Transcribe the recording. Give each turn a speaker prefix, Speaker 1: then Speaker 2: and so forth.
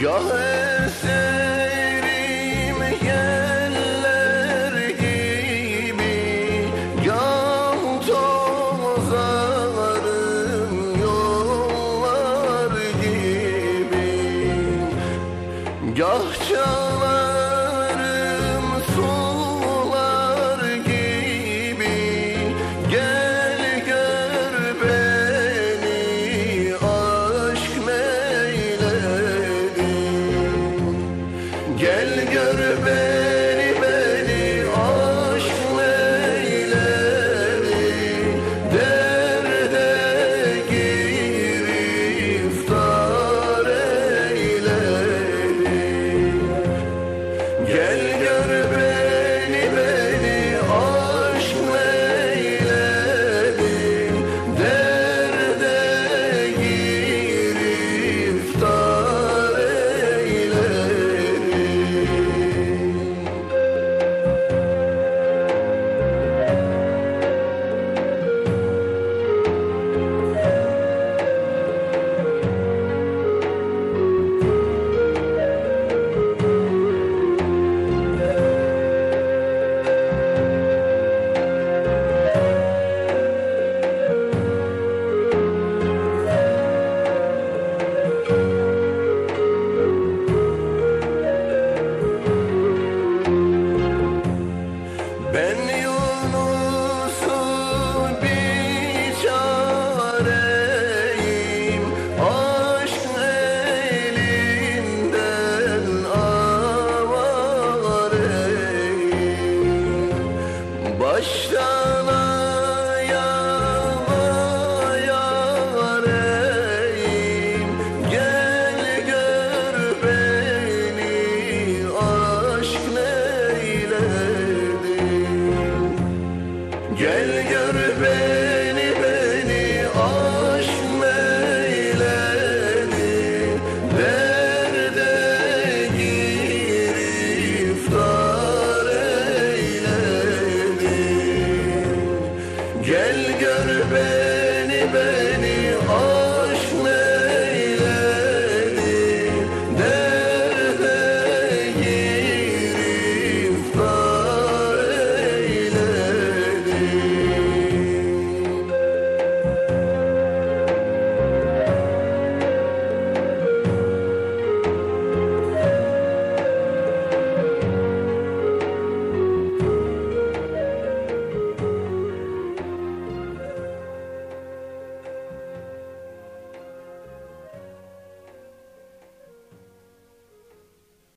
Speaker 1: Görürsün Gel gör beni beni